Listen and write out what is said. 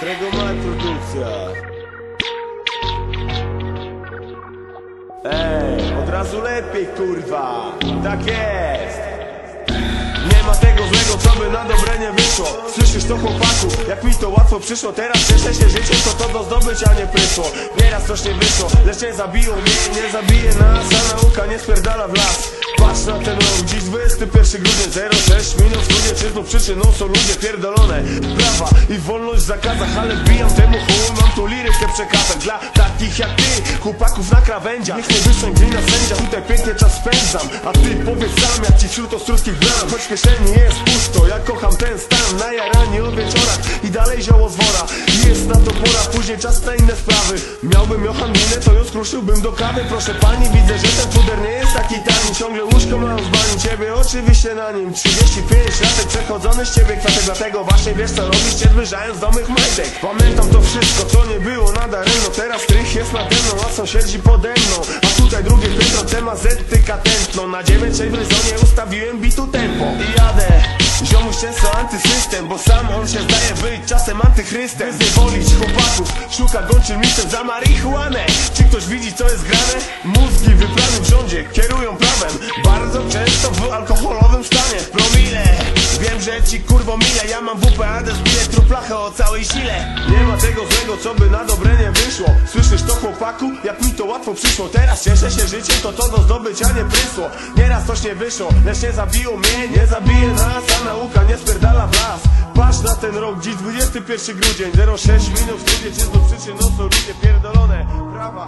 Tregomaj produkcja. Ej, od razu lepiej kurwa. Tak jest. Nie ma tego złego, co by na dobre nie wyszło Słyszysz to chłopaku, jak mi to łatwo przyszło Teraz cieszę się życiem, to to do zdobycia nie przyszło Nieraz coś nie wyszło, lecz nie zabiło mnie Nie zabije nas, a nauka nie spierdala w las Patrz na ten rok, dziś 21 grudzień 06 minut ludzie, czy znów przyczyną są ludzie pierdolone. Prawa i wolność w zakazach, ale wbijam temu chuj Mam tu lirykę przekazać. Dla takich jak ty Chłopaków na krawędziach, niech nie wyszczą glina sędzia Tutaj pięknie czas spędzam, a ty powiedz sam jak ci wśród ostruckich bram Choć kieszeni jest pusto, ja kocham ten stan. Na jaranie o wieczorach i dalej zioło z wora Jest na to pora, później czas na inne sprawy. Miałbym Johan to ją skruszyłbym do kawy. Proszę pani, widzę, że ten puder nie jest taki ciebie oczywiście na nim 35 latek przechodzony z ciebie kwiatek Dlatego właśnie wiesz co robisz, cię zbliżając do mych majtek. Pamiętam to wszystko, co nie było nadaremno Teraz strych jest nade mną, a sąsiedzi pode mną. A tutaj drugie piętro, temat zetyka tętno. Na 9 w ryzonie ustawiłem bitu tempo. I jadę Ziomuś często antysystem, bo sam on się zdaje być czasem antychrystem. Wyzwolić chłopaków, szuka gończym listem za marihuanę. Czy ktoś widzi co jest grane? Mózgi wyplany w rządzie kierują prawem w alkoholowym stanie. Promile, wiem, że ci kurwo mile. Ja mam WP, a zbiję truplachę o całej sile. Nie ma tego złego, co by na dobre nie wyszło. Słyszysz to chłopaku? Jak mi to łatwo przyszło. Teraz cieszę się życiem, to to do zdobycia nie prysło Nieraz coś nie wyszło, lecz nie zabiło mnie. Nie zabije nas, a nauka nie spierdala w las. Patrz na ten rok, dziś 21 grudzień. 06 minut, ludzie czy znów przyczyną są ludzie pierdolone. Prawa